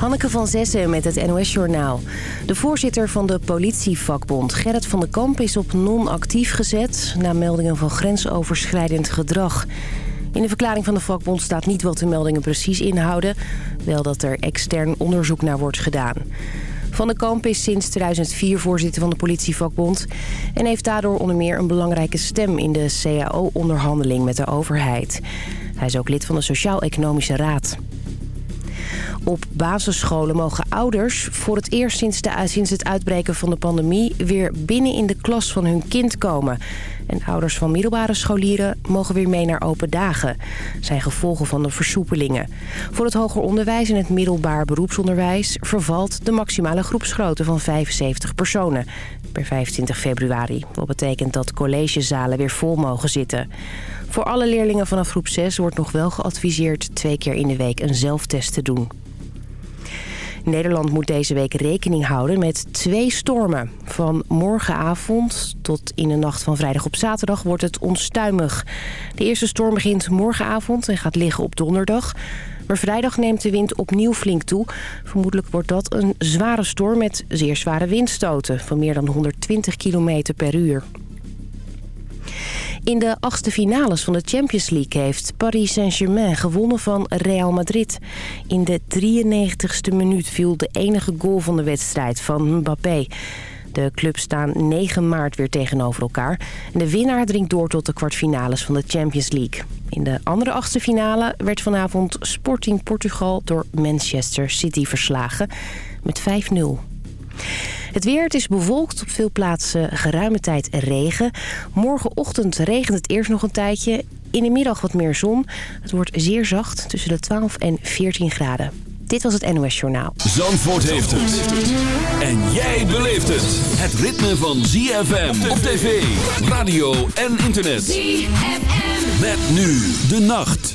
Hanneke van Zessen met het NOS-journaal. De voorzitter van de politievakbond, Gerrit van den Kamp, is op non-actief gezet... na meldingen van grensoverschrijdend gedrag. In de verklaring van de vakbond staat niet wat de meldingen precies inhouden. Wel dat er extern onderzoek naar wordt gedaan. Van den Kamp is sinds 2004 voorzitter van de politievakbond... en heeft daardoor onder meer een belangrijke stem in de CAO-onderhandeling met de overheid. Hij is ook lid van de Sociaal-Economische Raad. Op basisscholen mogen ouders voor het eerst sinds, de, sinds het uitbreken van de pandemie... weer binnen in de klas van hun kind komen. En ouders van middelbare scholieren mogen weer mee naar open dagen. zijn gevolgen van de versoepelingen. Voor het hoger onderwijs en het middelbaar beroepsonderwijs... vervalt de maximale groepsgrootte van 75 personen per 25 februari. Wat betekent dat collegezalen weer vol mogen zitten. Voor alle leerlingen vanaf groep 6 wordt nog wel geadviseerd... twee keer in de week een zelftest te doen. Nederland moet deze week rekening houden met twee stormen. Van morgenavond tot in de nacht van vrijdag op zaterdag wordt het onstuimig. De eerste storm begint morgenavond en gaat liggen op donderdag. Maar vrijdag neemt de wind opnieuw flink toe. Vermoedelijk wordt dat een zware storm met zeer zware windstoten... van meer dan 120 km per uur. In de achtste finales van de Champions League heeft Paris Saint-Germain gewonnen van Real Madrid. In de 93ste minuut viel de enige goal van de wedstrijd van Mbappé. De clubs staan 9 maart weer tegenover elkaar. En de winnaar dringt door tot de kwartfinales van de Champions League. In de andere achtste finale werd vanavond Sporting Portugal door Manchester City verslagen met 5-0. Het weer, het is bewolkt, op veel plaatsen geruime tijd regen. Morgenochtend regent het eerst nog een tijdje. In de middag wat meer zon. Het wordt zeer zacht, tussen de 12 en 14 graden. Dit was het NOS Journaal. Zandvoort heeft het. En jij beleeft het. Het ritme van ZFM op tv, radio en internet. ZFM. Met nu de nacht.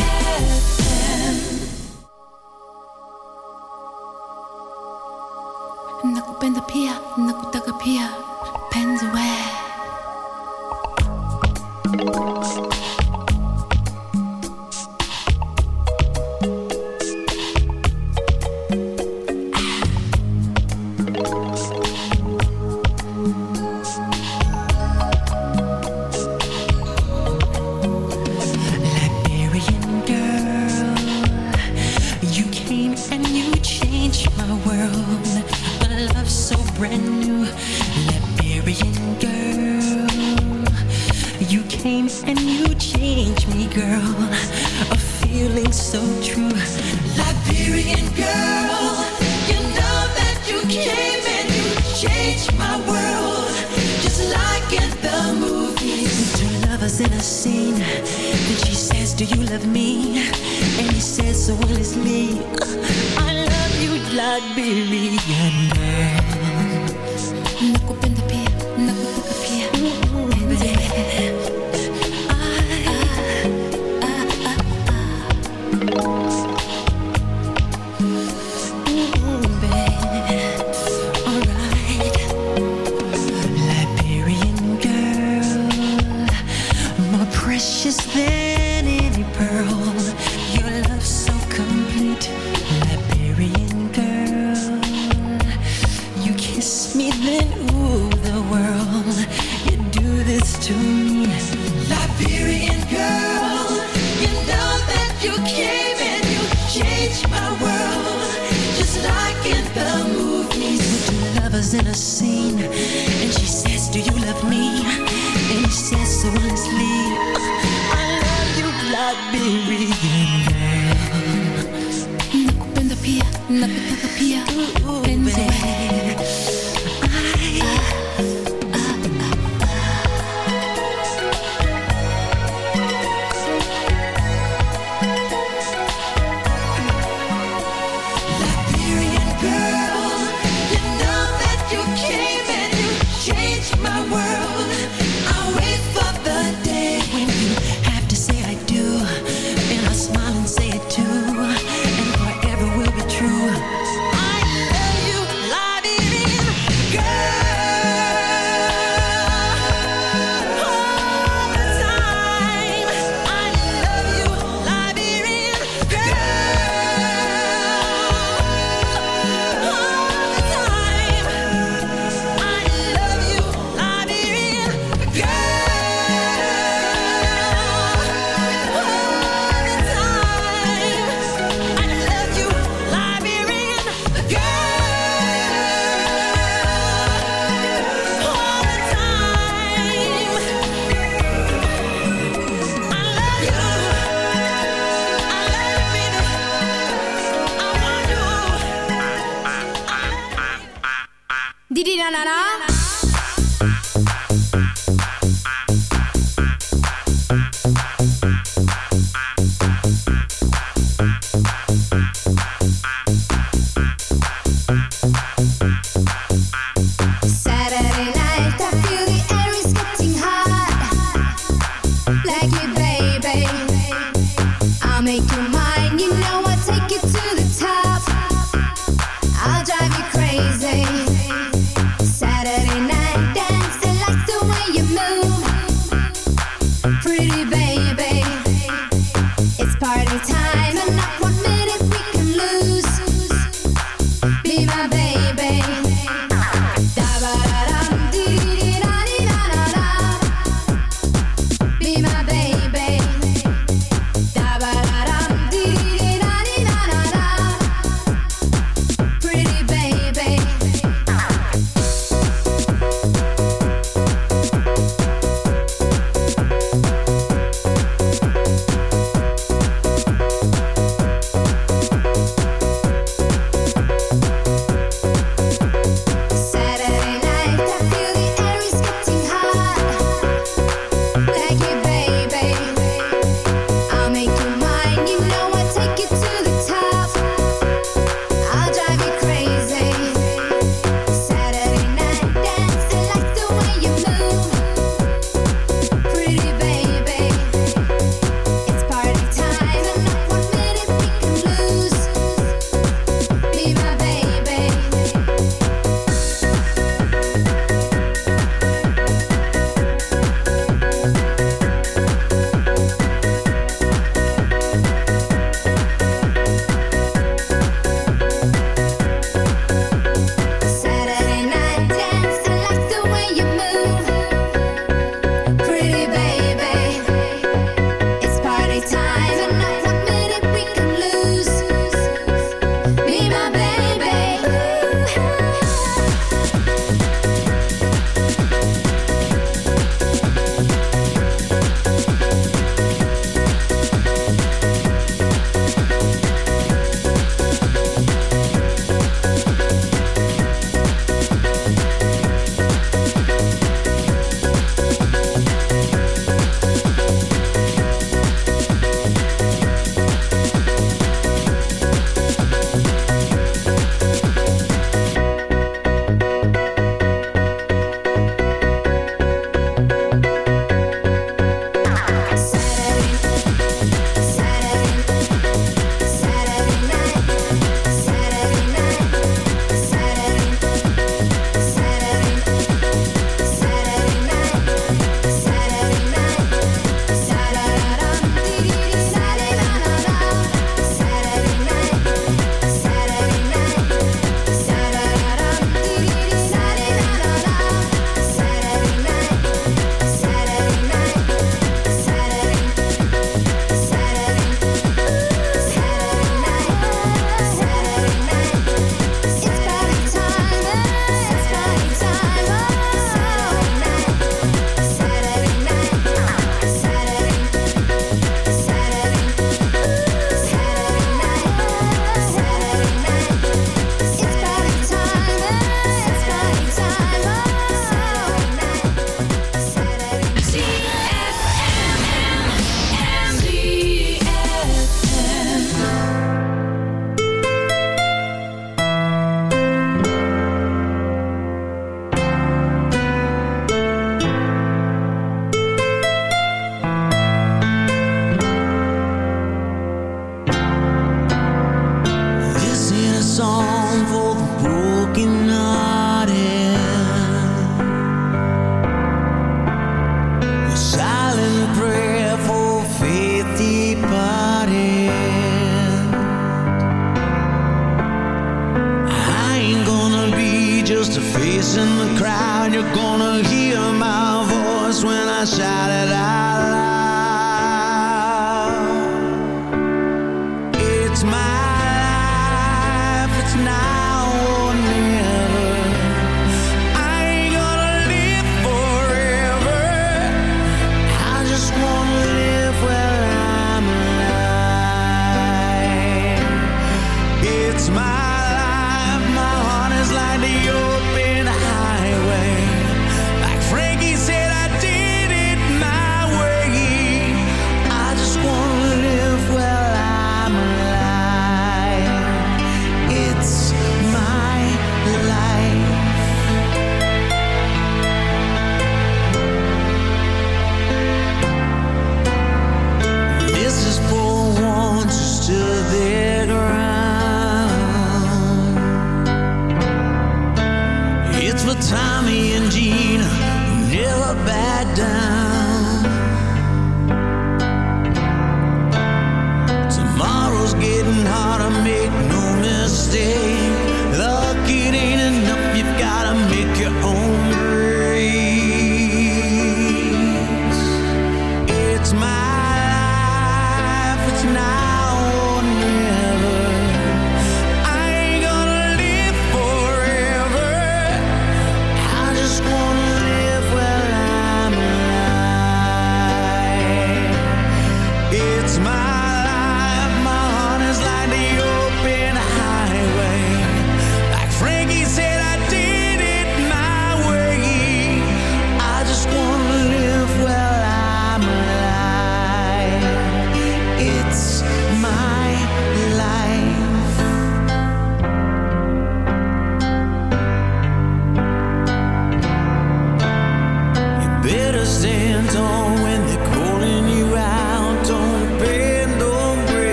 Evelyn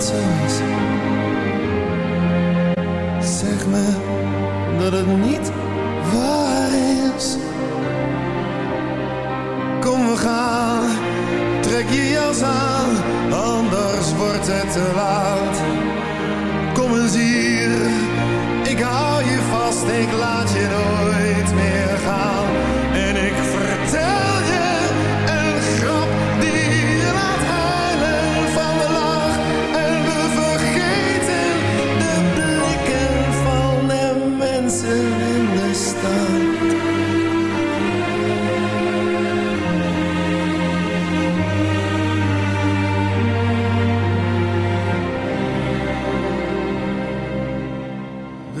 Zeg me dat het niet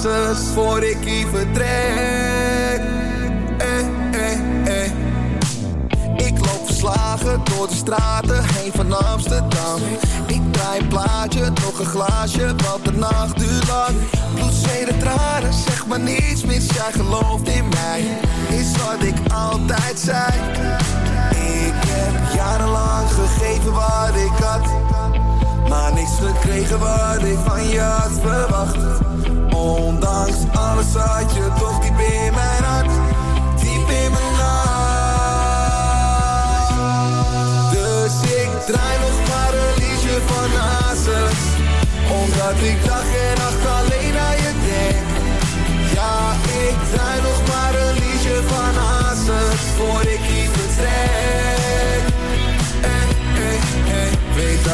Voor ik hier vertrek. Eh, eh, eh. Ik loop verslagen door de straten heen van Amsterdam. Ik draai een plaatje, nog een glaasje, want de nacht duurt lang. Bloed, zweet en tranen, zeg maar niets mis, jij gelooft in mij. Is wat ik altijd zei. Ik heb jarenlang gegeven wat ik had Maar niks gekregen wat ik van je had verwacht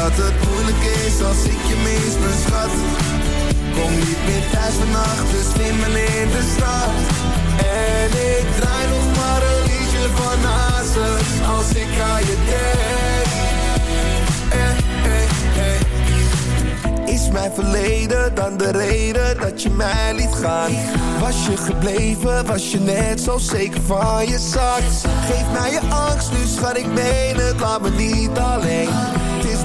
dat het moeilijk is als ik je mis, mijn schat Kom niet meer thuis vannacht, dus slimmel in de stad En ik draai nog maar een liedje van Hazes Als ik aan je denk eh, eh, eh. Is mijn verleden dan de reden dat je mij liet gaan? Was je gebleven, was je net zo zeker van je zak? Geef mij je angst, nu schat ik het, laat me niet alleen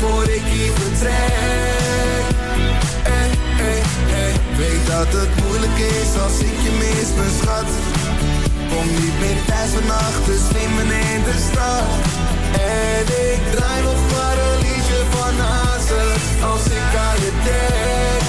Voor ik hier vertrek. Eh, eh, eh. Weet dat het moeilijk is als ik je mis, mijn schat Kom niet meer thuis vannacht, dus neem me in de stad. En ik draai nog maar een liedje van Hazes Als ik aan je denk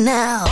now.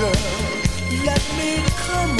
girl, let me come